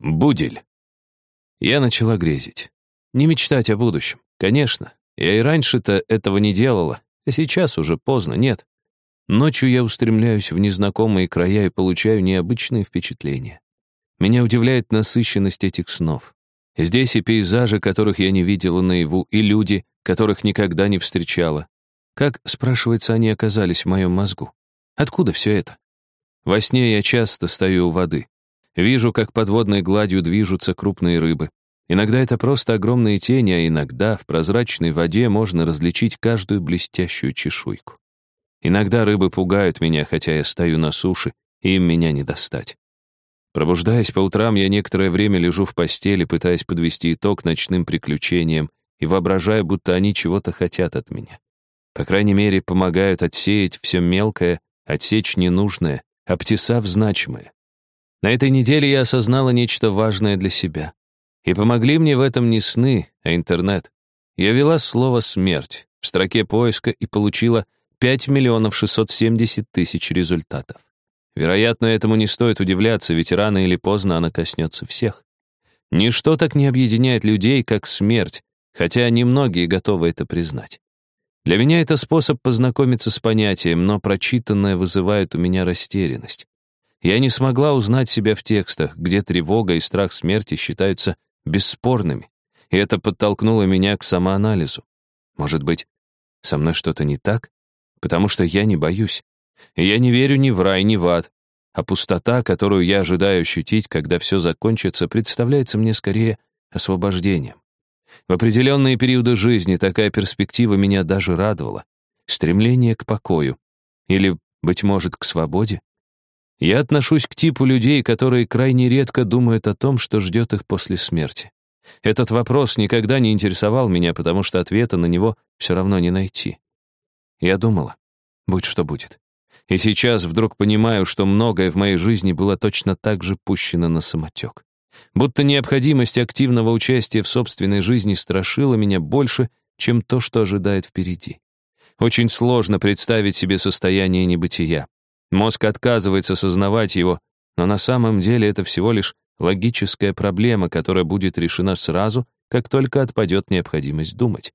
Будель. Я начала грезить. Не мечтать о будущем. Конечно, я и раньше-то этого не делала, а сейчас уже поздно, нет. Ночью я устремляюсь в незнакомые края и получаю необычные впечатления. Меня удивляет насыщенность этих снов. Здесь и пейзажи, которых я не видела наяву, и люди, которых никогда не встречала. Как, спрашивается, они оказались в моем мозгу? Откуда все это? Во сне я часто стою у воды. Вижу, как под водной гладью движутся крупные рыбы. Иногда это просто огромные тени, а иногда в прозрачной воде можно различить каждую блестящую чешуйку. Иногда рыбы пугают меня, хотя я стою на суше, и им меня не достать. Пробуждаясь по утрам, я некоторое время лежу в постели, пытаясь подвести итог ночным приключениям и воображая, будто они чего-то хотят от меня. По крайней мере, помогают отсеять все мелкое, отсечь ненужное, обтесав значимое. На этой неделе я осознала нечто важное для себя. И помогли мне в этом не сны, а интернет. Я ввела слово «смерть» в строке поиска и получила 5 миллионов 670 тысяч результатов. Вероятно, этому не стоит удивляться, ведь рано или поздно она коснется всех. Ничто так не объединяет людей, как смерть, хотя немногие готовы это признать. Для меня это способ познакомиться с понятием, но прочитанное вызывает у меня растерянность. Я не смогла узнать себя в текстах, где тревога и страх смерти считаются бесспорными, и это подтолкнуло меня к самоанализу. Может быть, со мной что-то не так? Потому что я не боюсь. И я не верю ни в рай, ни в ад. А пустота, которую я ожидаю ощутить, когда все закончится, представляется мне скорее освобождением. В определенные периоды жизни такая перспектива меня даже радовала. Стремление к покою. Или, быть может, к свободе. Я отношусь к типу людей, которые крайне редко думают о том, что ждет их после смерти. Этот вопрос никогда не интересовал меня, потому что ответа на него все равно не найти. Я думала, будь что будет. И сейчас вдруг понимаю, что многое в моей жизни было точно так же пущено на самотек. Будто необходимость активного участия в собственной жизни страшила меня больше, чем то, что ожидает впереди. Очень сложно представить себе состояние небытия. Мозг отказывается осознавать его, но на самом деле это всего лишь логическая проблема, которая будет решена сразу, как только отпадет необходимость думать.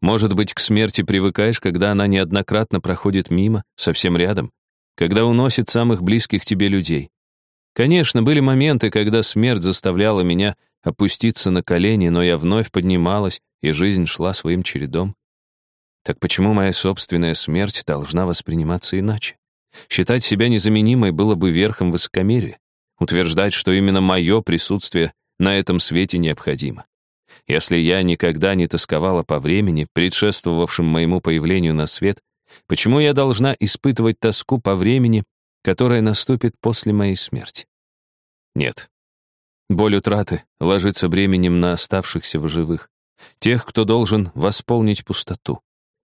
Может быть, к смерти привыкаешь, когда она неоднократно проходит мимо, совсем рядом, когда уносит самых близких тебе людей. Конечно, были моменты, когда смерть заставляла меня опуститься на колени, но я вновь поднималась, и жизнь шла своим чередом. Так почему моя собственная смерть должна восприниматься иначе? Считать себя незаменимой было бы верхом высокомерия. Утверждать, что именно мое присутствие на этом свете необходимо. Если я никогда не тосковала по времени, предшествовавшем моему появлению на свет, почему я должна испытывать тоску по времени, которая наступит после моей смерти? Нет. Боль утраты ложится бременем на оставшихся в живых, тех, кто должен восполнить пустоту.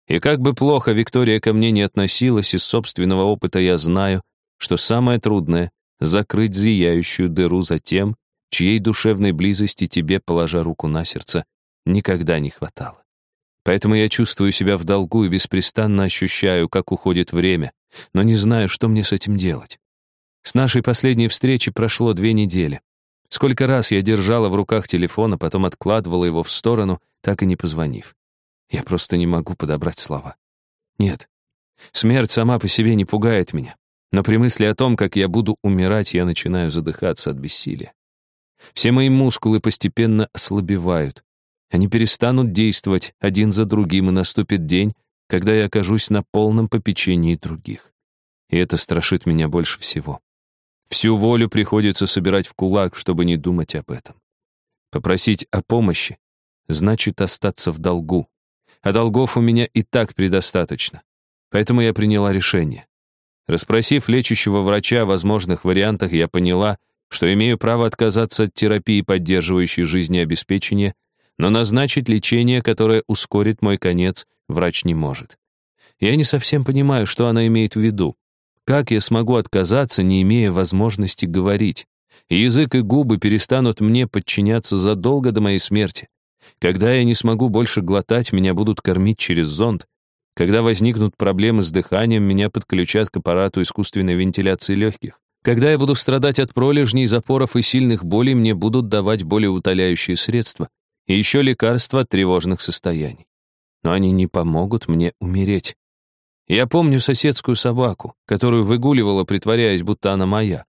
И как бы плохо Виктория ко мне не относилась, из собственного опыта я знаю, что самое трудное — закрыть зияющую дыру за тем, чьей душевной близости тебе, положа руку на сердце, никогда не хватало. Поэтому я чувствую себя в долгу и беспрестанно ощущаю, как уходит время, но не знаю, что мне с этим делать. С нашей последней встречи прошло две недели. Сколько раз я держала в руках телефон, а потом откладывала его в сторону, так и не позвонив. Я просто не могу подобрать слова. Нет, смерть сама по себе не пугает меня. Но при мысли о том, как я буду умирать, я начинаю задыхаться от бессилия. Все мои мускулы постепенно ослабевают. Они перестанут действовать один за другим, и наступит день, когда я окажусь на полном попечении других. И это страшит меня больше всего. Всю волю приходится собирать в кулак, чтобы не думать об этом. Попросить о помощи значит остаться в долгу а долгов у меня и так предостаточно. Поэтому я приняла решение. Распросив лечащего врача о возможных вариантах, я поняла, что имею право отказаться от терапии, поддерживающей жизнеобеспечение, но назначить лечение, которое ускорит мой конец, врач не может. Я не совсем понимаю, что она имеет в виду. Как я смогу отказаться, не имея возможности говорить? язык и губы перестанут мне подчиняться задолго до моей смерти. Когда я не смогу больше глотать, меня будут кормить через зонд. Когда возникнут проблемы с дыханием, меня подключат к аппарату искусственной вентиляции легких. Когда я буду страдать от пролежней, запоров и сильных болей, мне будут давать болеутоляющие средства и еще лекарства от тревожных состояний. Но они не помогут мне умереть. Я помню соседскую собаку, которую выгуливала, притворяясь, будто она моя.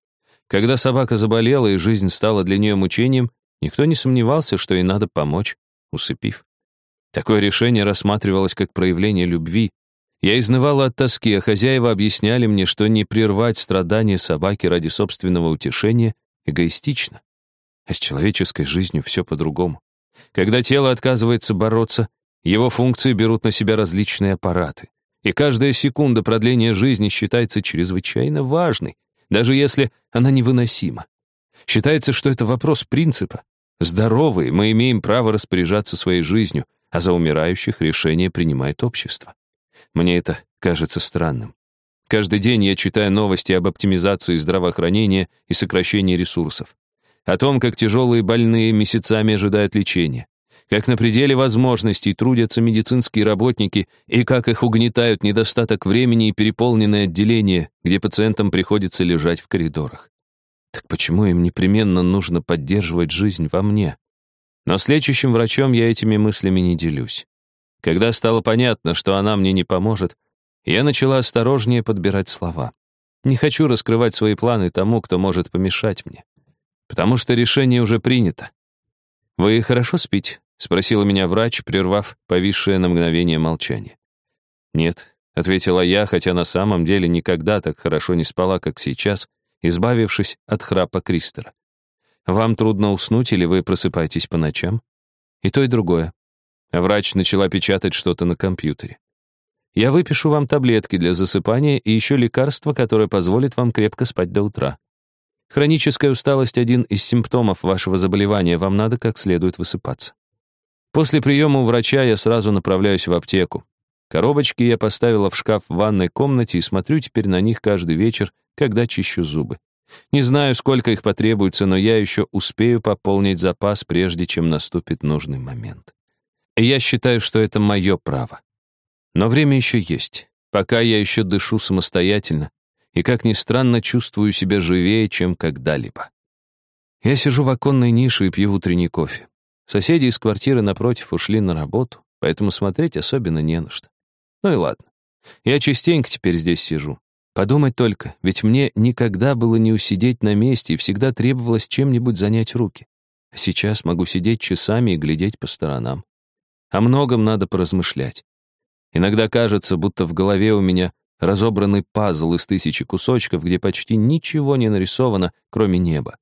Когда собака заболела и жизнь стала для нее мучением, никто не сомневался, что ей надо помочь, усыпив. Такое решение рассматривалось как проявление любви. Я изнывала от тоски, а хозяева объясняли мне, что не прервать страдания собаки ради собственного утешения эгоистично. А с человеческой жизнью все по-другому. Когда тело отказывается бороться, его функции берут на себя различные аппараты. И каждая секунда продления жизни считается чрезвычайно важной, даже если она невыносима. Считается, что это вопрос принципа. Здоровые, мы имеем право распоряжаться своей жизнью, а за умирающих решение принимает общество. Мне это кажется странным. Каждый день я читаю новости об оптимизации здравоохранения и сокращении ресурсов. О том, как тяжелые больные месяцами ожидают лечения. Как на пределе возможностей трудятся медицинские работники и как их угнетают недостаток времени и переполненное отделение, где пациентам приходится лежать в коридорах. Так почему им непременно нужно поддерживать жизнь во мне? Но с лечащим врачом я этими мыслями не делюсь. Когда стало понятно, что она мне не поможет, я начала осторожнее подбирать слова. Не хочу раскрывать свои планы тому, кто может помешать мне. Потому что решение уже принято. «Вы хорошо спите?» — спросила меня врач, прервав повисшее на мгновение молчание. «Нет», — ответила я, хотя на самом деле никогда так хорошо не спала, как сейчас, избавившись от храпа Кристера. Вам трудно уснуть или вы просыпаетесь по ночам? И то, и другое. Врач начала печатать что-то на компьютере. Я выпишу вам таблетки для засыпания и еще лекарство, которое позволит вам крепко спать до утра. Хроническая усталость — один из симптомов вашего заболевания, вам надо как следует высыпаться. После приема у врача я сразу направляюсь в аптеку. Коробочки я поставила в шкаф в ванной комнате и смотрю теперь на них каждый вечер, когда чищу зубы. Не знаю, сколько их потребуется, но я еще успею пополнить запас, прежде чем наступит нужный момент. И я считаю, что это мое право. Но время еще есть. Пока я еще дышу самостоятельно и, как ни странно, чувствую себя живее, чем когда-либо. Я сижу в оконной нише и пью утренний кофе. Соседи из квартиры напротив ушли на работу, поэтому смотреть особенно не на что. Ну и ладно. Я частенько теперь здесь сижу. Подумать только, ведь мне никогда было не усидеть на месте и всегда требовалось чем-нибудь занять руки. А сейчас могу сидеть часами и глядеть по сторонам. О многом надо поразмышлять. Иногда кажется, будто в голове у меня разобранный пазл из тысячи кусочков, где почти ничего не нарисовано, кроме неба.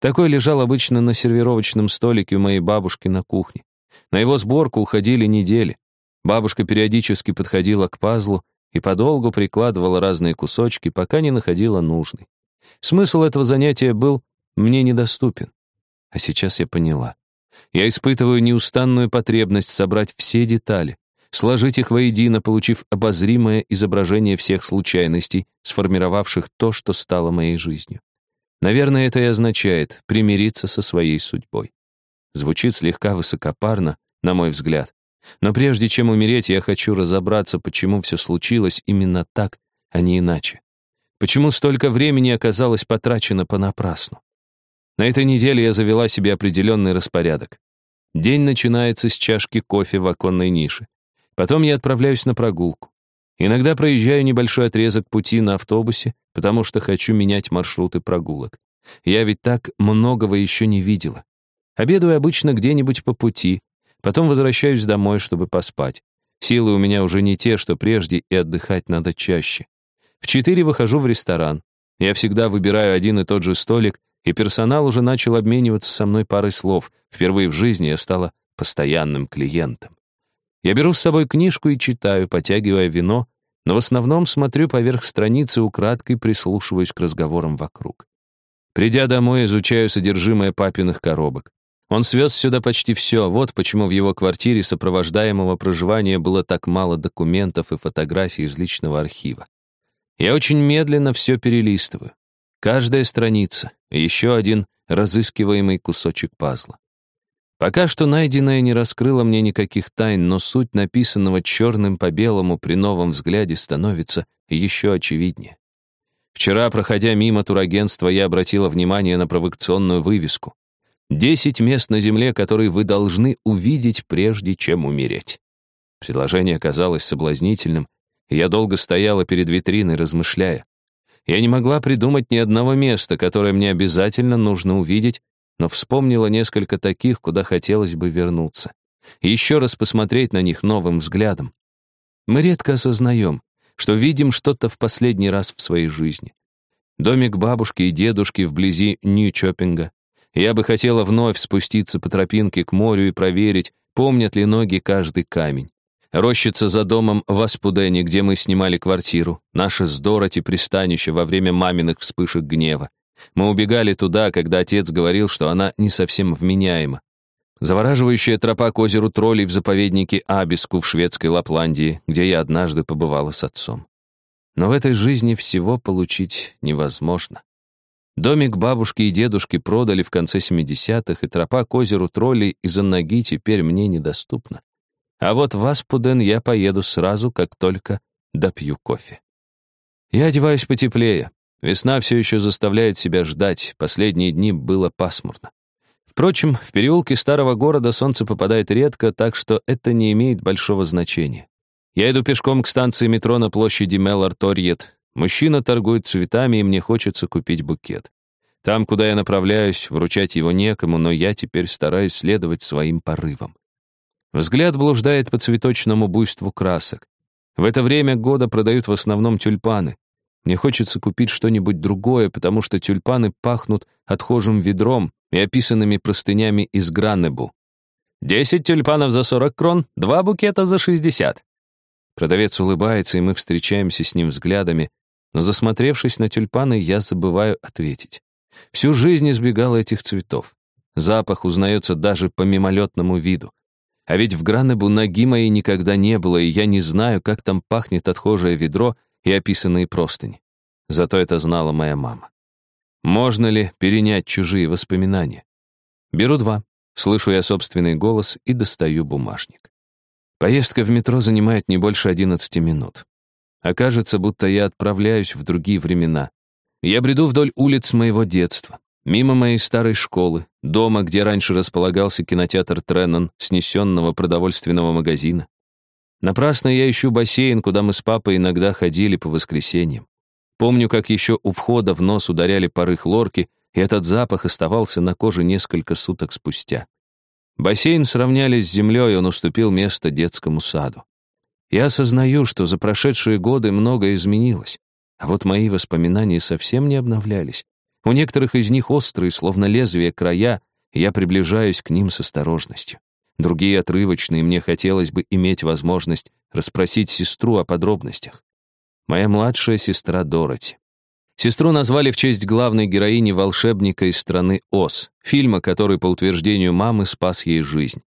Такой лежал обычно на сервировочном столике у моей бабушки на кухне. На его сборку уходили недели. Бабушка периодически подходила к пазлу и подолгу прикладывала разные кусочки, пока не находила нужный. Смысл этого занятия был мне недоступен. А сейчас я поняла. Я испытываю неустанную потребность собрать все детали, сложить их воедино, получив обозримое изображение всех случайностей, сформировавших то, что стало моей жизнью. Наверное, это и означает примириться со своей судьбой. Звучит слегка высокопарно, на мой взгляд, но прежде чем умереть, я хочу разобраться, почему все случилось именно так, а не иначе. Почему столько времени оказалось потрачено понапрасну? На этой неделе я завела себе определенный распорядок. День начинается с чашки кофе в оконной нише. Потом я отправляюсь на прогулку. Иногда проезжаю небольшой отрезок пути на автобусе, потому что хочу менять маршруты прогулок. Я ведь так многого еще не видела. Обедаю обычно где-нибудь по пути, Потом возвращаюсь домой, чтобы поспать. Силы у меня уже не те, что прежде, и отдыхать надо чаще. В четыре выхожу в ресторан. Я всегда выбираю один и тот же столик, и персонал уже начал обмениваться со мной парой слов. Впервые в жизни я стала постоянным клиентом. Я беру с собой книжку и читаю, потягивая вино, но в основном смотрю поверх страницы, украдкой прислушиваюсь к разговорам вокруг. Придя домой, изучаю содержимое папиных коробок. Он свез сюда почти все, вот почему в его квартире сопровождаемого проживания было так мало документов и фотографий из личного архива. Я очень медленно все перелистываю. Каждая страница — еще один разыскиваемый кусочек пазла. Пока что найденное не раскрыло мне никаких тайн, но суть написанного черным по белому при новом взгляде становится еще очевиднее. Вчера, проходя мимо турагентства, я обратила внимание на провокационную вывеску. Десять мест на земле, которые вы должны увидеть, прежде чем умереть. Предложение казалось соблазнительным, и я долго стояла перед витриной, размышляя. Я не могла придумать ни одного места, которое мне обязательно нужно увидеть, но вспомнила несколько таких, куда хотелось бы вернуться. И еще раз посмотреть на них новым взглядом. Мы редко осознаем, что видим что-то в последний раз в своей жизни. Домик бабушки и дедушки вблизи Нью-Чоппинга. Я бы хотела вновь спуститься по тропинке к морю и проверить, помнят ли ноги каждый камень. Рощица за домом в Аспудене, где мы снимали квартиру. Наше с Дороти пристанище во время маминых вспышек гнева. Мы убегали туда, когда отец говорил, что она не совсем вменяема. Завораживающая тропа к озеру троллей в заповеднике Абиску в шведской Лапландии, где я однажды побывала с отцом. Но в этой жизни всего получить невозможно. Домик бабушки и дедушки продали в конце 70-х, и тропа к озеру троллей из-за ноги теперь мне недоступна. А вот в Аспуден я поеду сразу, как только допью кофе. Я одеваюсь потеплее. Весна все еще заставляет себя ждать, последние дни было пасмурно. Впрочем, в переулке старого города солнце попадает редко, так что это не имеет большого значения. Я иду пешком к станции метро на площади Меллар-Торьет. Мужчина торгует цветами, и мне хочется купить букет. Там, куда я направляюсь, вручать его некому, но я теперь стараюсь следовать своим порывам. Взгляд блуждает по цветочному буйству красок. В это время года продают в основном тюльпаны. Мне хочется купить что-нибудь другое, потому что тюльпаны пахнут отхожим ведром и описанными простынями из Граннебу. «Десять тюльпанов за сорок крон, два букета за шестьдесят». Продавец улыбается, и мы встречаемся с ним взглядами, но, засмотревшись на тюльпаны, я забываю ответить. Всю жизнь избегала этих цветов. Запах узнается даже по мимолетному виду. А ведь в Гранебу ноги моей никогда не было, и я не знаю, как там пахнет отхожее ведро и описанные простыни. Зато это знала моя мама. Можно ли перенять чужие воспоминания? Беру два. Слышу я собственный голос и достаю бумажник. Поездка в метро занимает не больше 11 минут. Окажется, будто я отправляюсь в другие времена. Я бреду вдоль улиц моего детства. Мимо моей старой школы, дома, где раньше располагался кинотеатр Треннон, снесенного продовольственного магазина. Напрасно я ищу бассейн, куда мы с папой иногда ходили по воскресеньям. Помню, как еще у входа в нос ударяли пары хлорки, и этот запах оставался на коже несколько суток спустя. Бассейн сравняли с землей, он уступил место детскому саду. Я осознаю, что за прошедшие годы многое изменилось, а вот мои воспоминания совсем не обновлялись. У некоторых из них острые, словно лезвие, края, я приближаюсь к ним с осторожностью. Другие отрывочные, мне хотелось бы иметь возможность расспросить сестру о подробностях. Моя младшая сестра Дороти. Сестру назвали в честь главной героини волшебника из страны Оз, фильма, который, по утверждению мамы, спас ей жизнь.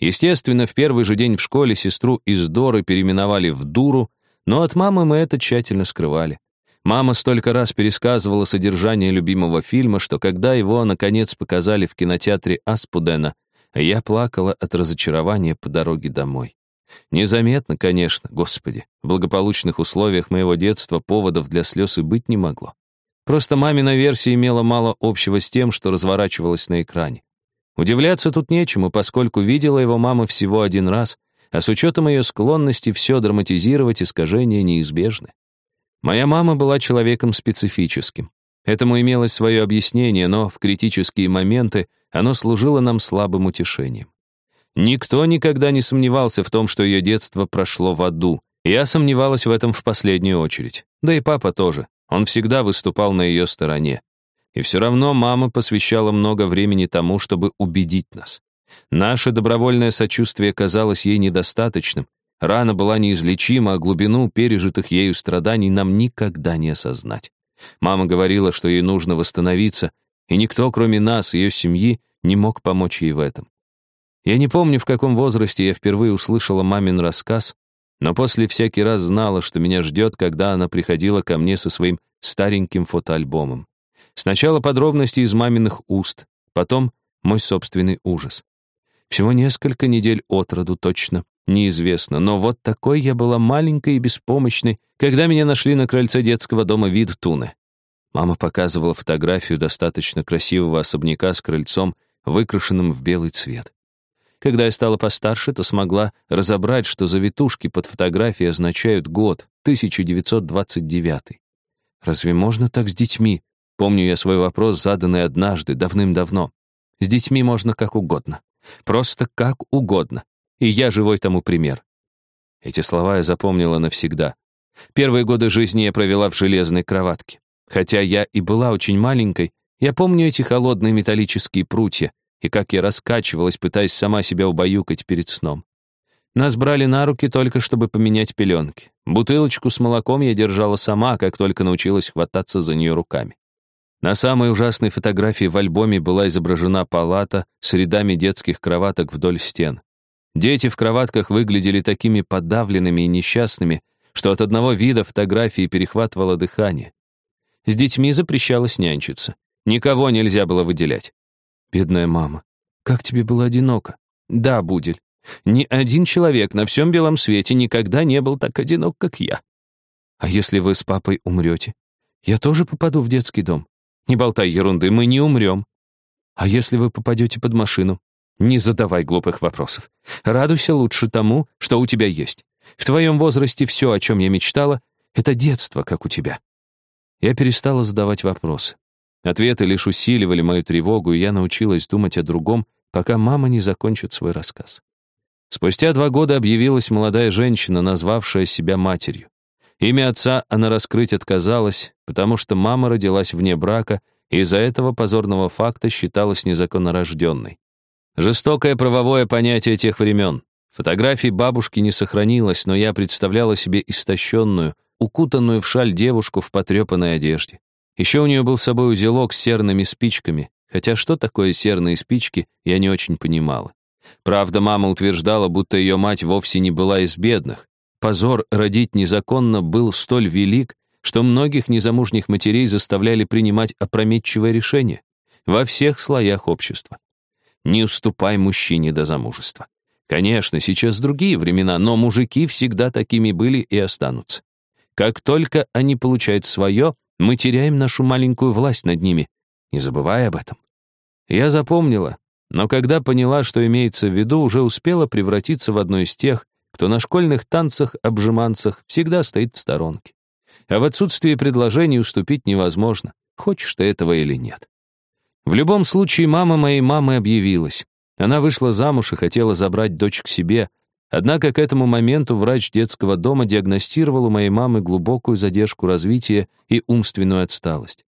Естественно, в первый же день в школе сестру из Доры переименовали в Дуру, но от мамы мы это тщательно скрывали. Мама столько раз пересказывала содержание любимого фильма, что когда его, наконец, показали в кинотеатре Аспудена, я плакала от разочарования по дороге домой. Незаметно, конечно, господи. В благополучных условиях моего детства поводов для слез и быть не могло. Просто мамина версия имела мало общего с тем, что разворачивалось на экране. Удивляться тут нечему, поскольку видела его мама всего один раз, а с учетом ее склонности все драматизировать искажения неизбежны. Моя мама была человеком специфическим. Этому имелось свое объяснение, но в критические моменты оно служило нам слабым утешением. Никто никогда не сомневался в том, что ее детство прошло в аду. Я сомневалась в этом в последнюю очередь. Да и папа тоже. Он всегда выступал на ее стороне. И все равно мама посвящала много времени тому, чтобы убедить нас. Наше добровольное сочувствие казалось ей недостаточным, Рана была неизлечима, а глубину пережитых ею страданий нам никогда не осознать. Мама говорила, что ей нужно восстановиться, и никто, кроме нас, ее семьи, не мог помочь ей в этом. Я не помню, в каком возрасте я впервые услышала мамин рассказ, но после всякий раз знала, что меня ждет, когда она приходила ко мне со своим стареньким фотоальбомом. Сначала подробности из маминых уст, потом мой собственный ужас. Всего несколько недель от роду точно, Неизвестно, но вот такой я была маленькой и беспомощной, когда меня нашли на крыльце детского дома вид Туны. Мама показывала фотографию достаточно красивого особняка с крыльцом, выкрашенным в белый цвет. Когда я стала постарше, то смогла разобрать, что завитушки под фотографией означают год, 1929. Разве можно так с детьми? Помню я свой вопрос, заданный однажды, давным-давно. С детьми можно как угодно. Просто как угодно. И я живой тому пример. Эти слова я запомнила навсегда. Первые годы жизни я провела в железной кроватке. Хотя я и была очень маленькой, я помню эти холодные металлические прутья и как я раскачивалась, пытаясь сама себя убаюкать перед сном. Нас брали на руки только, чтобы поменять пеленки. Бутылочку с молоком я держала сама, как только научилась хвататься за нее руками. На самой ужасной фотографии в альбоме была изображена палата с рядами детских кроваток вдоль стен. Дети в кроватках выглядели такими подавленными и несчастными, что от одного вида фотографии перехватывало дыхание. С детьми запрещалось нянчиться. Никого нельзя было выделять. Бедная мама, как тебе было одиноко? Да, Будель. Ни один человек на всем белом свете никогда не был так одинок, как я. А если вы с папой умрете? Я тоже попаду в детский дом. Не болтай ерунды, мы не умрем. А если вы попадете под машину? Не задавай глупых вопросов. Радуйся лучше тому, что у тебя есть. В твоем возрасте все, о чем я мечтала, это детство, как у тебя. Я перестала задавать вопросы. Ответы лишь усиливали мою тревогу, и я научилась думать о другом, пока мама не закончит свой рассказ. Спустя два года объявилась молодая женщина, назвавшая себя матерью. Имя отца она раскрыть отказалась, потому что мама родилась вне брака и из-за этого позорного факта считалась незаконно рожденной. Жестокое правовое понятие тех времен. Фотографии бабушки не сохранилось, но я представляла себе истощенную, укутанную в шаль девушку в потрепанной одежде. Еще у нее был с собой узелок с серными спичками, хотя что такое серные спички, я не очень понимала. Правда, мама утверждала, будто ее мать вовсе не была из бедных, Позор родить незаконно был столь велик, что многих незамужних матерей заставляли принимать опрометчивое решение во всех слоях общества. Не уступай мужчине до замужества. Конечно, сейчас другие времена, но мужики всегда такими были и останутся. Как только они получают свое, мы теряем нашу маленькую власть над ними, не забывая об этом. Я запомнила, но когда поняла, что имеется в виду, уже успела превратиться в одну из тех, кто на школьных танцах-обжиманцах всегда стоит в сторонке. А в отсутствии предложений уступить невозможно, хочешь ты этого или нет. В любом случае, мама моей мамы объявилась. Она вышла замуж и хотела забрать дочь к себе, однако к этому моменту врач детского дома диагностировал у моей мамы глубокую задержку развития и умственную отсталость.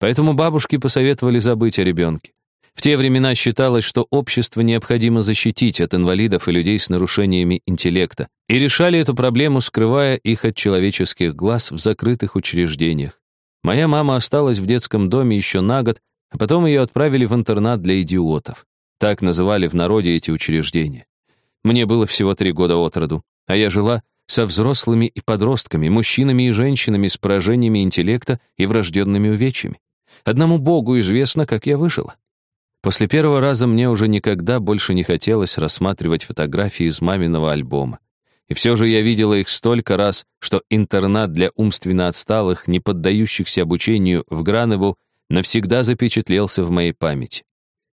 Поэтому бабушки посоветовали забыть о ребенке. В те времена считалось, что общество необходимо защитить от инвалидов и людей с нарушениями интеллекта, и решали эту проблему, скрывая их от человеческих глаз в закрытых учреждениях. Моя мама осталась в детском доме еще на год, а потом ее отправили в интернат для идиотов. Так называли в народе эти учреждения. Мне было всего три года от роду, а я жила со взрослыми и подростками, мужчинами и женщинами с поражениями интеллекта и врожденными увечьями. Одному Богу известно, как я выжила. После первого раза мне уже никогда больше не хотелось рассматривать фотографии из маминого альбома. И все же я видела их столько раз, что интернат для умственно отсталых, не поддающихся обучению в Гранебу, навсегда запечатлелся в моей памяти.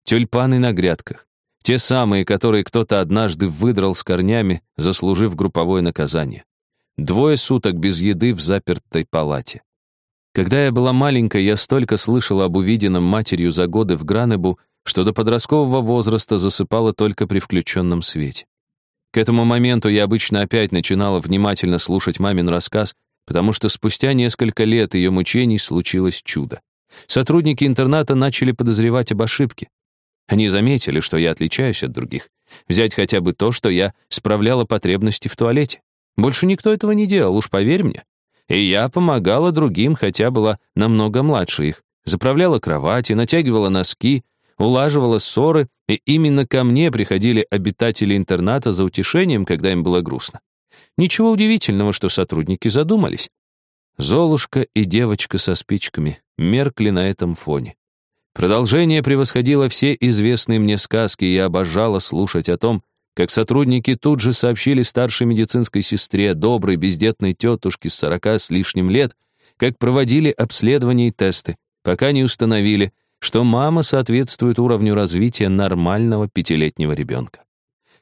Тюльпаны на грядках. Те самые, которые кто-то однажды выдрал с корнями, заслужив групповое наказание. Двое суток без еды в запертой палате. Когда я была маленькой, я столько слышала об увиденном матерью за годы в Гранебу, что до подросткового возраста засыпала только при включенном свете. К этому моменту я обычно опять начинала внимательно слушать мамин рассказ, потому что спустя несколько лет ее мучений случилось чудо. Сотрудники интерната начали подозревать об ошибке. Они заметили, что я отличаюсь от других. Взять хотя бы то, что я справляла потребности в туалете. Больше никто этого не делал, уж поверь мне. И я помогала другим, хотя была намного младше их. Заправляла кровати, натягивала носки, улаживала ссоры, и именно ко мне приходили обитатели интерната за утешением, когда им было грустно. Ничего удивительного, что сотрудники задумались. Золушка и девочка со спичками меркли на этом фоне. Продолжение превосходило все известные мне сказки, и я обожала слушать о том, как сотрудники тут же сообщили старшей медицинской сестре, доброй бездетной тетушке с сорока с лишним лет, как проводили обследования и тесты, пока не установили, что мама соответствует уровню развития нормального пятилетнего ребенка.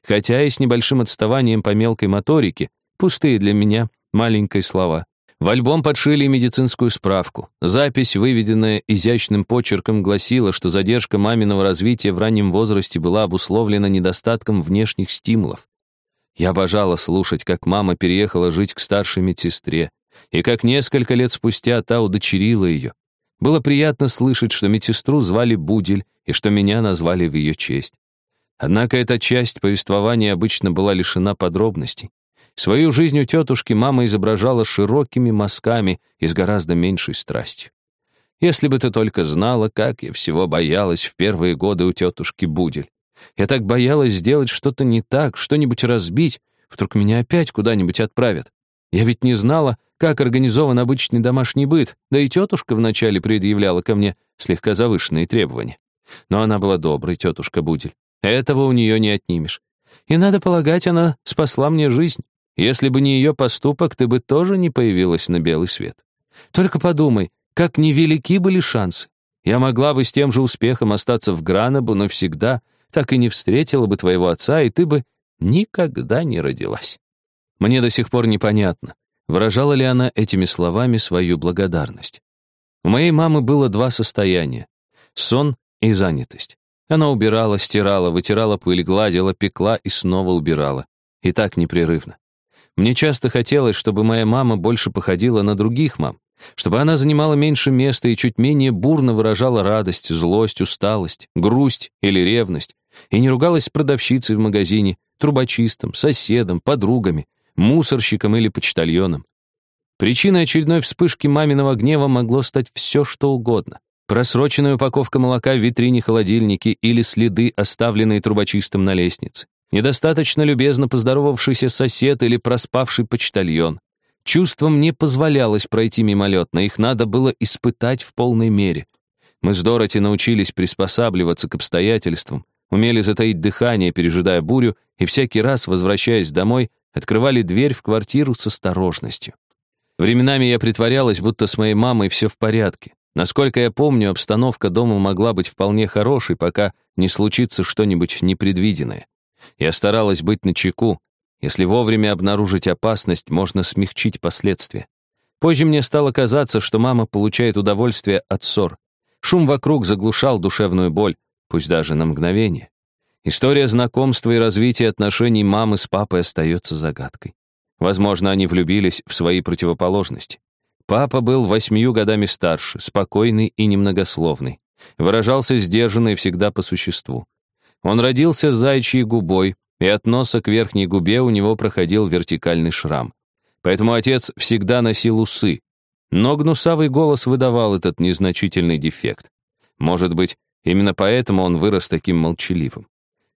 Хотя и с небольшим отставанием по мелкой моторике, пустые для меня маленькие слова. В альбом подшили медицинскую справку. Запись, выведенная изящным почерком, гласила, что задержка маминого развития в раннем возрасте была обусловлена недостатком внешних стимулов. Я обожала слушать, как мама переехала жить к старшей медсестре, и как несколько лет спустя та удочерила ее. Было приятно слышать, что медсестру звали Будель и что меня назвали в ее честь. Однако эта часть повествования обычно была лишена подробностей. Свою жизнь у тетушки мама изображала широкими мазками и с гораздо меньшей страстью. Если бы ты только знала, как я всего боялась в первые годы у тетушки Будель. Я так боялась сделать что-то не так, что-нибудь разбить, вдруг меня опять куда-нибудь отправят. Я ведь не знала, как организован обычный домашний быт, да и тетушка вначале предъявляла ко мне слегка завышенные требования. Но она была доброй, тетушка Будель. Этого у нее не отнимешь. И, надо полагать, она спасла мне жизнь. Если бы не ее поступок, ты бы тоже не появилась на белый свет. Только подумай, как невелики были шансы. Я могла бы с тем же успехом остаться в Гранабу навсегда, так и не встретила бы твоего отца, и ты бы никогда не родилась. Мне до сих пор непонятно, выражала ли она этими словами свою благодарность. У моей мамы было два состояния — сон и занятость. Она убирала, стирала, вытирала пыль, гладила, пекла и снова убирала. И так непрерывно. Мне часто хотелось, чтобы моя мама больше походила на других мам, чтобы она занимала меньше места и чуть менее бурно выражала радость, злость, усталость, грусть или ревность, и не ругалась с продавщицей в магазине, трубочистом, соседом, подругами, мусорщиком или почтальоном. Причиной очередной вспышки маминого гнева могло стать все, что угодно. Просроченная упаковка молока в витрине холодильники или следы, оставленные трубочистом на лестнице. Недостаточно любезно поздоровавшийся сосед или проспавший почтальон. Чувствам не позволялось пройти мимолетно, их надо было испытать в полной мере. Мы с Дороти научились приспосабливаться к обстоятельствам, умели затаить дыхание, пережидая бурю, и всякий раз, возвращаясь домой, открывали дверь в квартиру с осторожностью. Временами я притворялась, будто с моей мамой все в порядке. Насколько я помню, обстановка дома могла быть вполне хорошей, пока не случится что-нибудь непредвиденное. Я старалась быть начеку. Если вовремя обнаружить опасность, можно смягчить последствия. Позже мне стало казаться, что мама получает удовольствие от ссор. Шум вокруг заглушал душевную боль, пусть даже на мгновение. История знакомства и развития отношений мамы с папой остается загадкой. Возможно, они влюбились в свои противоположности. Папа был восьмию годами старше, спокойный и немногословный. Выражался сдержанно и всегда по существу. Он родился с зайчьей губой, и от носа к верхней губе у него проходил вертикальный шрам. Поэтому отец всегда носил усы. Но гнусавый голос выдавал этот незначительный дефект. Может быть, именно поэтому он вырос таким молчаливым.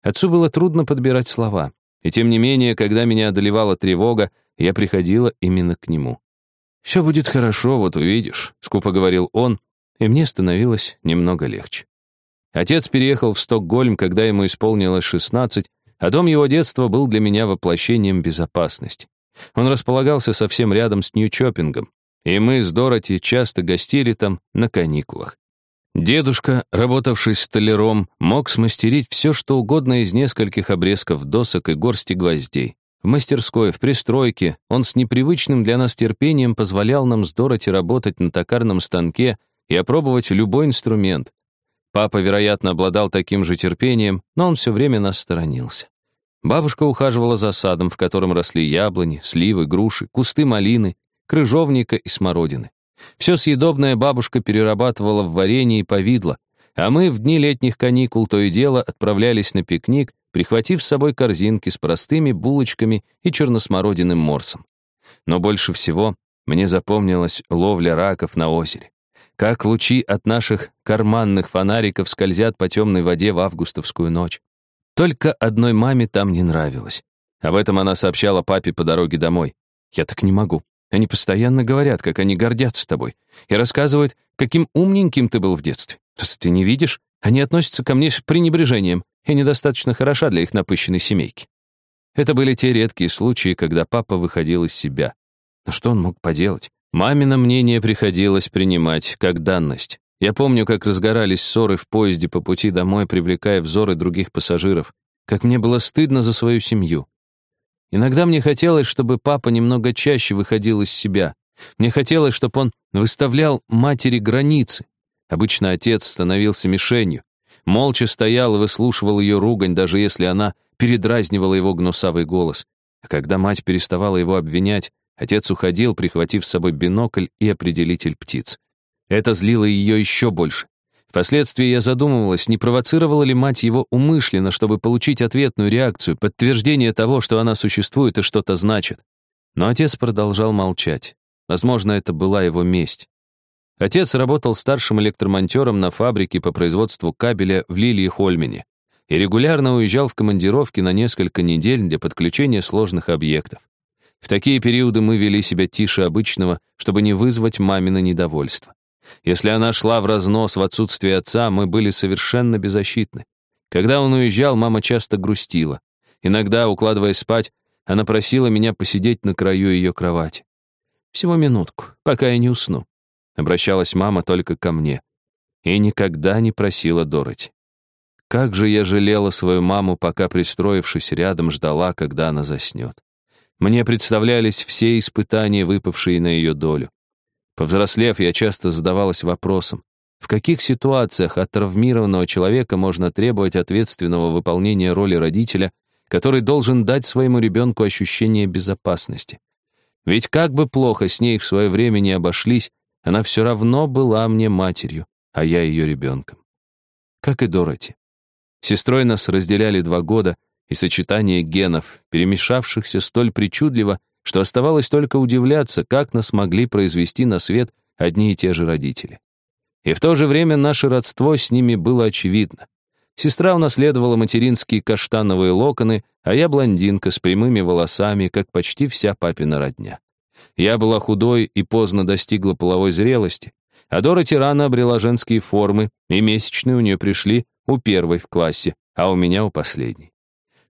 Отцу было трудно подбирать слова. И тем не менее, когда меня одолевала тревога, я приходила именно к нему. «Все будет хорошо, вот увидишь», — скупо говорил он, и мне становилось немного легче. Отец переехал в Стокгольм, когда ему исполнилось 16, а дом его детства был для меня воплощением безопасности. Он располагался совсем рядом с Нью-Чоппингом, и мы с Дороти часто гостили там на каникулах. Дедушка, работавший столяром, мог смастерить все, что угодно из нескольких обрезков досок и горсти гвоздей. В мастерской, в пристройке он с непривычным для нас терпением позволял нам с Дороти работать на токарном станке и опробовать любой инструмент. Папа, вероятно, обладал таким же терпением, но он все время нас сторонился. Бабушка ухаживала за садом, в котором росли яблони, сливы, груши, кусты малины, крыжовника и смородины. Все съедобное бабушка перерабатывала в варенье и повидло, а мы в дни летних каникул то и дело отправлялись на пикник, прихватив с собой корзинки с простыми булочками и черносмородиным морсом. Но больше всего мне запомнилась ловля раков на озере. Как лучи от наших карманных фонариков скользят по темной воде в августовскую ночь. Только одной маме там не нравилось. Об этом она сообщала папе по дороге домой. «Я так не могу. Они постоянно говорят, как они гордятся тобой, и рассказывают, каким умненьким ты был в детстве. Раз ты не видишь, они относятся ко мне с пренебрежением и недостаточно хороша для их напыщенной семейки». Это были те редкие случаи, когда папа выходил из себя. Но что он мог поделать? Мамино мнение приходилось принимать как данность. Я помню, как разгорались ссоры в поезде по пути домой, привлекая взоры других пассажиров, как мне было стыдно за свою семью. Иногда мне хотелось, чтобы папа немного чаще выходил из себя. Мне хотелось, чтобы он выставлял матери границы. Обычно отец становился мишенью. Молча стоял и выслушивал ее ругань, даже если она передразнивала его гнусавый голос. А когда мать переставала его обвинять, отец уходил, прихватив с собой бинокль и определитель птиц. Это злило ее еще больше. Впоследствии я задумывалась, не провоцировала ли мать его умышленно, чтобы получить ответную реакцию, подтверждение того, что она существует и что-то значит. Но отец продолжал молчать. Возможно, это была его месть. Отец работал старшим электромонтером на фабрике по производству кабеля в Лилии-Хольмене и регулярно уезжал в командировки на несколько недель для подключения сложных объектов. В такие периоды мы вели себя тише обычного, чтобы не вызвать мамино недовольство. Если она шла в разнос в отсутствие отца, мы были совершенно беззащитны. Когда он уезжал, мама часто грустила. Иногда, укладываясь спать, она просила меня посидеть на краю ее кровати. «Всего минутку, пока я не усну», — обращалась мама только ко мне. И никогда не просила Дороти. Как же я жалела свою маму, пока, пристроившись рядом, ждала, когда она заснет. Мне представлялись все испытания, выпавшие на ее долю. Повзрослев, я часто задавалась вопросом, в каких ситуациях от травмированного человека можно требовать ответственного выполнения роли родителя, который должен дать своему ребенку ощущение безопасности? Ведь как бы плохо с ней в свое время не обошлись, она все равно была мне матерью, а я ее ребенком. Как и Дороти. Сестрой нас разделяли два года, и сочетание генов, перемешавшихся столь причудливо, что оставалось только удивляться, как нас могли произвести на свет одни и те же родители. И в то же время наше родство с ними было очевидно. Сестра унаследовала материнские каштановые локоны, а я блондинка с прямыми волосами, как почти вся папина родня. Я была худой и поздно достигла половой зрелости, а Дороти рано обрела женские формы, и месячные у нее пришли у первой в классе, а у меня у последней.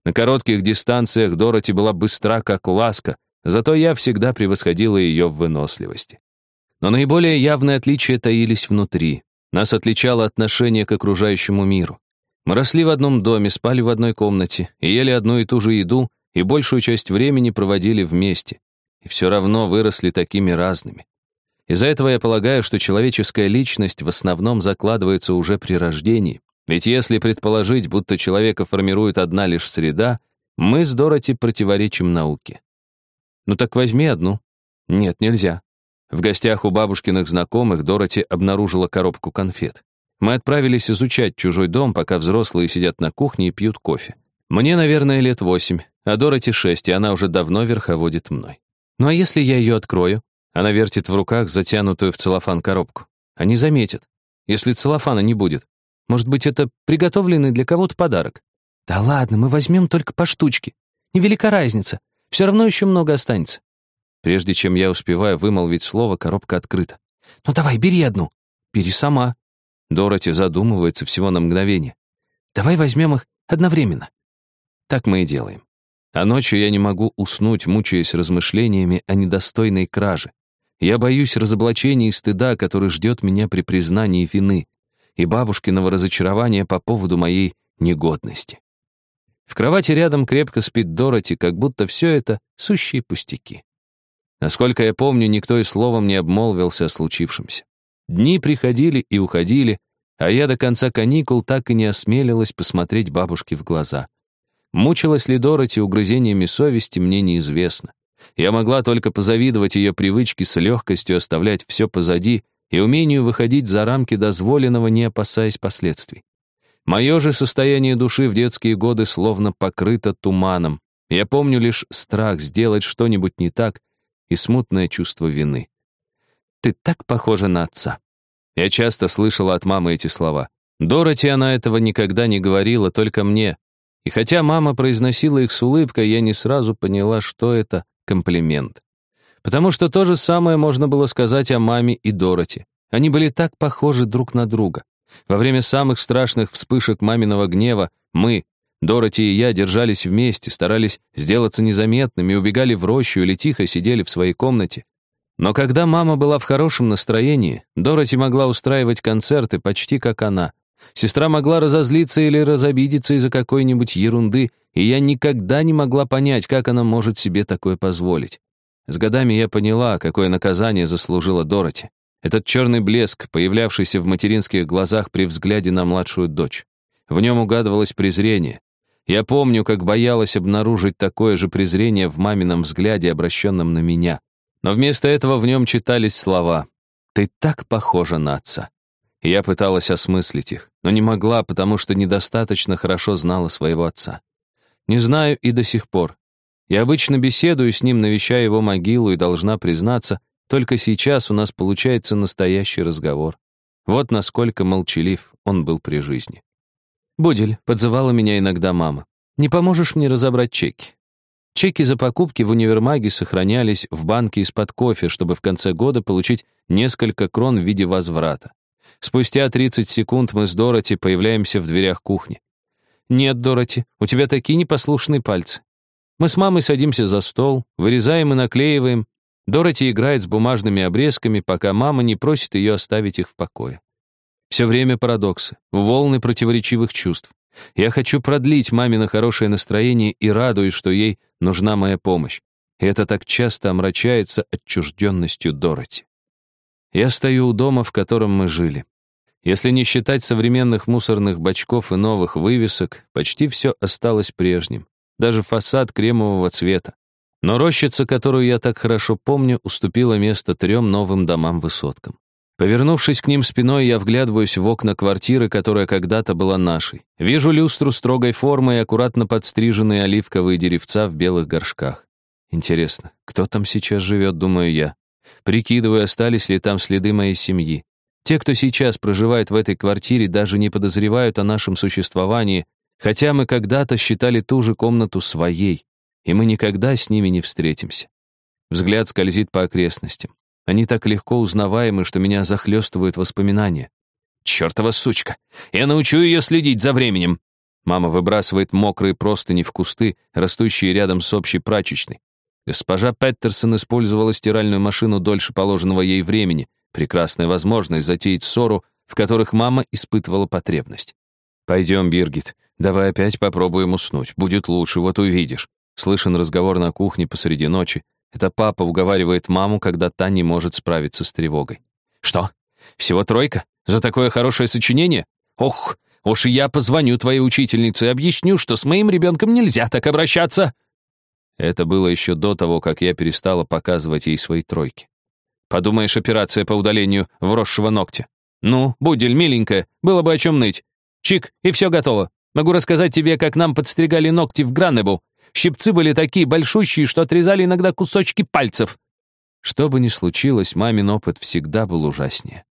На коротких дистанциях Дороти была быстра, как ласка, Зато я всегда превосходила ее в выносливости. Но наиболее явные отличия таились внутри. Нас отличало отношение к окружающему миру. Мы росли в одном доме, спали в одной комнате, и ели одну и ту же еду, и большую часть времени проводили вместе. И все равно выросли такими разными. Из-за этого я полагаю, что человеческая личность в основном закладывается уже при рождении. Ведь если предположить, будто человека формирует одна лишь среда, мы с Дороти противоречим науке. «Ну так возьми одну». «Нет, нельзя». В гостях у бабушкиных знакомых Дороти обнаружила коробку конфет. Мы отправились изучать чужой дом, пока взрослые сидят на кухне и пьют кофе. Мне, наверное, лет восемь, а Дороти шесть, и она уже давно верховодит мной. Ну а если я ее открою? Она вертит в руках затянутую в целлофан коробку. Они заметят. Если целлофана не будет. Может быть, это приготовленный для кого-то подарок? Да ладно, мы возьмем только по штучке. Невелика разница. Все равно еще много останется. Прежде чем я успеваю вымолвить слово, коробка открыта. «Ну давай, бери одну». «Бери сама». Дороти задумывается всего на мгновение. «Давай возьмем их одновременно». Так мы и делаем. А ночью я не могу уснуть, мучаясь размышлениями о недостойной краже. Я боюсь разоблачения и стыда, который ждет меня при признании вины, и бабушкиного разочарования по поводу моей негодности. В кровати рядом крепко спит Дороти, как будто все это сущие пустяки. Насколько я помню, никто и словом не обмолвился о случившемся. Дни приходили и уходили, а я до конца каникул так и не осмелилась посмотреть бабушке в глаза. Мучилась ли Дороти угрызениями совести, мне неизвестно. Я могла только позавидовать ее привычке с легкостью оставлять все позади и умению выходить за рамки дозволенного, не опасаясь последствий. Мое же состояние души в детские годы словно покрыто туманом. Я помню лишь страх сделать что-нибудь не так и смутное чувство вины. «Ты так похожа на отца». Я часто слышала от мамы эти слова. Дороти она этого никогда не говорила, только мне. И хотя мама произносила их с улыбкой, я не сразу поняла, что это комплимент. Потому что то же самое можно было сказать о маме и Дороти. Они были так похожи друг на друга. Во время самых страшных вспышек маминого гнева мы, Дороти и я, держались вместе, старались сделаться незаметными, убегали в рощу или тихо сидели в своей комнате. Но когда мама была в хорошем настроении, Дороти могла устраивать концерты почти как она. Сестра могла разозлиться или разобидеться из-за какой-нибудь ерунды, и я никогда не могла понять, как она может себе такое позволить. С годами я поняла, какое наказание заслужила Дороти. Этот черный блеск, появлявшийся в материнских глазах при взгляде на младшую дочь. В нем угадывалось презрение. Я помню, как боялась обнаружить такое же презрение в мамином взгляде, обращенном на меня. Но вместо этого в нем читались слова «Ты так похожа на отца». И я пыталась осмыслить их, но не могла, потому что недостаточно хорошо знала своего отца. Не знаю и до сих пор. Я обычно беседую с ним, навещая его могилу, и должна признаться, только сейчас у нас получается настоящий разговор. Вот насколько молчалив он был при жизни. «Будель», — подзывала меня иногда мама, «не поможешь мне разобрать чеки?» Чеки за покупки в универмаге сохранялись в банке из-под кофе, чтобы в конце года получить несколько крон в виде возврата. Спустя 30 секунд мы с Дороти появляемся в дверях кухни. «Нет, Дороти, у тебя такие непослушные пальцы». Мы с мамой садимся за стол, вырезаем и наклеиваем. Дороти играет с бумажными обрезками, пока мама не просит ее оставить их в покое. Все время парадоксы, волны противоречивых чувств. Я хочу продлить мамино хорошее настроение и радуюсь, что ей нужна моя помощь. И это так часто омрачается отчужденностью Дороти. Я стою у дома, в котором мы жили. Если не считать современных мусорных бачков и новых вывесок, почти все осталось прежним. Даже фасад кремового цвета. Но рощица, которую я так хорошо помню, уступила место трем новым домам-высоткам. Повернувшись к ним спиной, я вглядываюсь в окна квартиры, которая когда-то была нашей. Вижу люстру строгой формы и аккуратно подстриженные оливковые деревца в белых горшках. Интересно, кто там сейчас живет, думаю я. Прикидываю, остались ли там следы моей семьи. Те, кто сейчас проживает в этой квартире, даже не подозревают о нашем существовании, хотя мы когда-то считали ту же комнату своей, и мы никогда с ними не встретимся. Взгляд скользит по окрестностям. Они так легко узнаваемы, что меня захлестывают воспоминания. «Чёртова сучка! Я научу ее следить за временем!» Мама выбрасывает мокрые простыни в кусты, растущие рядом с общей прачечной. Госпожа Петтерсон использовала стиральную машину дольше положенного ей времени. Прекрасная возможность затеять ссору, в которых мама испытывала потребность. «Пойдем, Биргит, давай опять попробуем уснуть. Будет лучше, вот увидишь». Слышен разговор на кухне посреди ночи. Это папа уговаривает маму, когда та не может справиться с тревогой. «Что? Всего тройка? За такое хорошее сочинение? Ох, уж я позвоню твоей учительнице и объясню, что с моим ребенком нельзя так обращаться!» Это было еще до того, как я перестала показывать ей свои тройки. Подумаешь, операция по удалению вросшего ногтя. Ну, Будель, миленькая, было бы о чем ныть. Чик, и все готово. Могу рассказать тебе, как нам подстригали ногти в Граннебу. Щипцы были такие большущие, что отрезали иногда кусочки пальцев. Что бы ни случилось, мамин опыт всегда был ужаснее.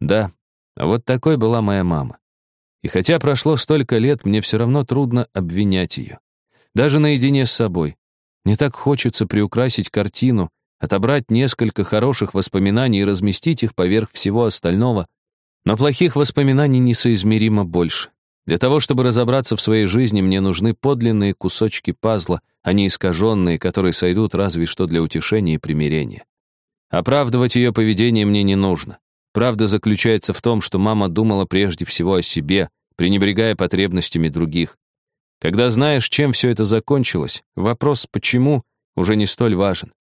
Да, вот такой была моя мама. И хотя прошло столько лет, мне все равно трудно обвинять ее. Даже наедине с собой. Мне так хочется приукрасить картину, отобрать несколько хороших воспоминаний и разместить их поверх всего остального. Но плохих воспоминаний несоизмеримо больше. Для того, чтобы разобраться в своей жизни, мне нужны подлинные кусочки пазла, а не искаженные, которые сойдут разве что для утешения и примирения. Оправдывать ее поведение мне не нужно. Правда заключается в том, что мама думала прежде всего о себе, пренебрегая потребностями других. Когда знаешь, чем все это закончилось, вопрос «почему» уже не столь важен.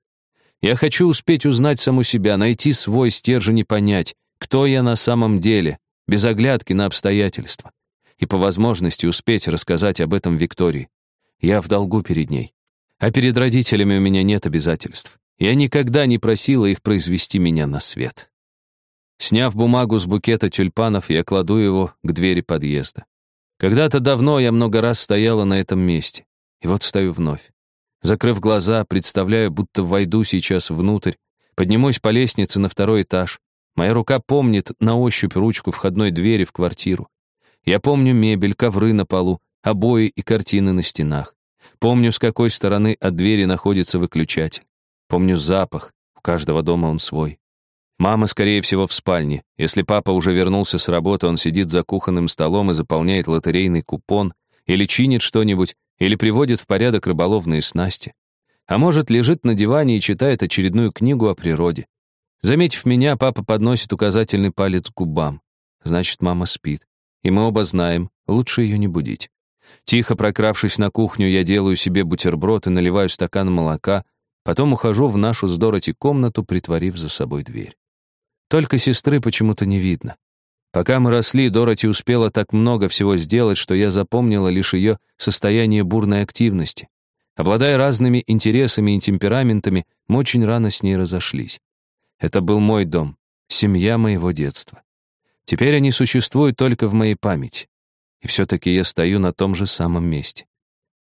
Я хочу успеть узнать саму себя, найти свой стержень и понять, кто я на самом деле, без оглядки на обстоятельства и по возможности успеть рассказать об этом Виктории. Я в долгу перед ней. А перед родителями у меня нет обязательств. Я никогда не просила их произвести меня на свет. Сняв бумагу с букета тюльпанов, я кладу его к двери подъезда. Когда-то давно я много раз стояла на этом месте. И вот стою вновь. Закрыв глаза, представляю, будто войду сейчас внутрь, поднимусь по лестнице на второй этаж. Моя рука помнит на ощупь ручку входной двери в квартиру. Я помню мебель, ковры на полу, обои и картины на стенах. Помню, с какой стороны от двери находится выключатель. Помню запах, у каждого дома он свой. Мама, скорее всего, в спальне. Если папа уже вернулся с работы, он сидит за кухонным столом и заполняет лотерейный купон, или чинит что-нибудь, или приводит в порядок рыболовные снасти. А может, лежит на диване и читает очередную книгу о природе. Заметив меня, папа подносит указательный палец к губам. Значит, мама спит. И мы оба знаем, лучше ее не будить. Тихо прокравшись на кухню, я делаю себе бутерброд и наливаю стакан молока, потом ухожу в нашу с Дороти комнату, притворив за собой дверь. Только сестры почему-то не видно. Пока мы росли, Дороти успела так много всего сделать, что я запомнила лишь ее состояние бурной активности. Обладая разными интересами и темпераментами, мы очень рано с ней разошлись. Это был мой дом, семья моего детства. Теперь они существуют только в моей памяти. И все-таки я стою на том же самом месте.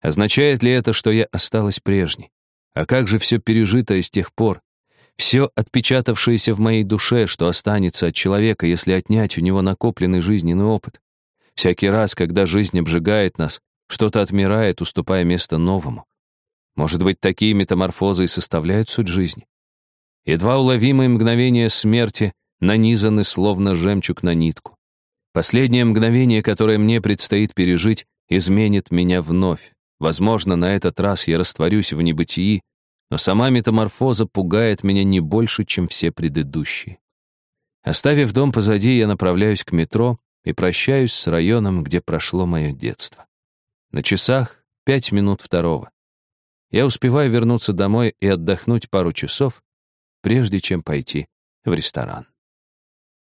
Означает ли это, что я осталась прежней? А как же все пережитое с тех пор? Все отпечатавшееся в моей душе, что останется от человека, если отнять у него накопленный жизненный опыт. Всякий раз, когда жизнь обжигает нас, что-то отмирает, уступая место новому. Может быть, такие метаморфозы и составляют суть жизни? Едва уловимые мгновения смерти нанизаны словно жемчуг на нитку. Последнее мгновение, которое мне предстоит пережить, изменит меня вновь. Возможно, на этот раз я растворюсь в небытии, но сама метаморфоза пугает меня не больше, чем все предыдущие. Оставив дом позади, я направляюсь к метро и прощаюсь с районом, где прошло мое детство. На часах пять минут второго. Я успеваю вернуться домой и отдохнуть пару часов, прежде чем пойти в ресторан.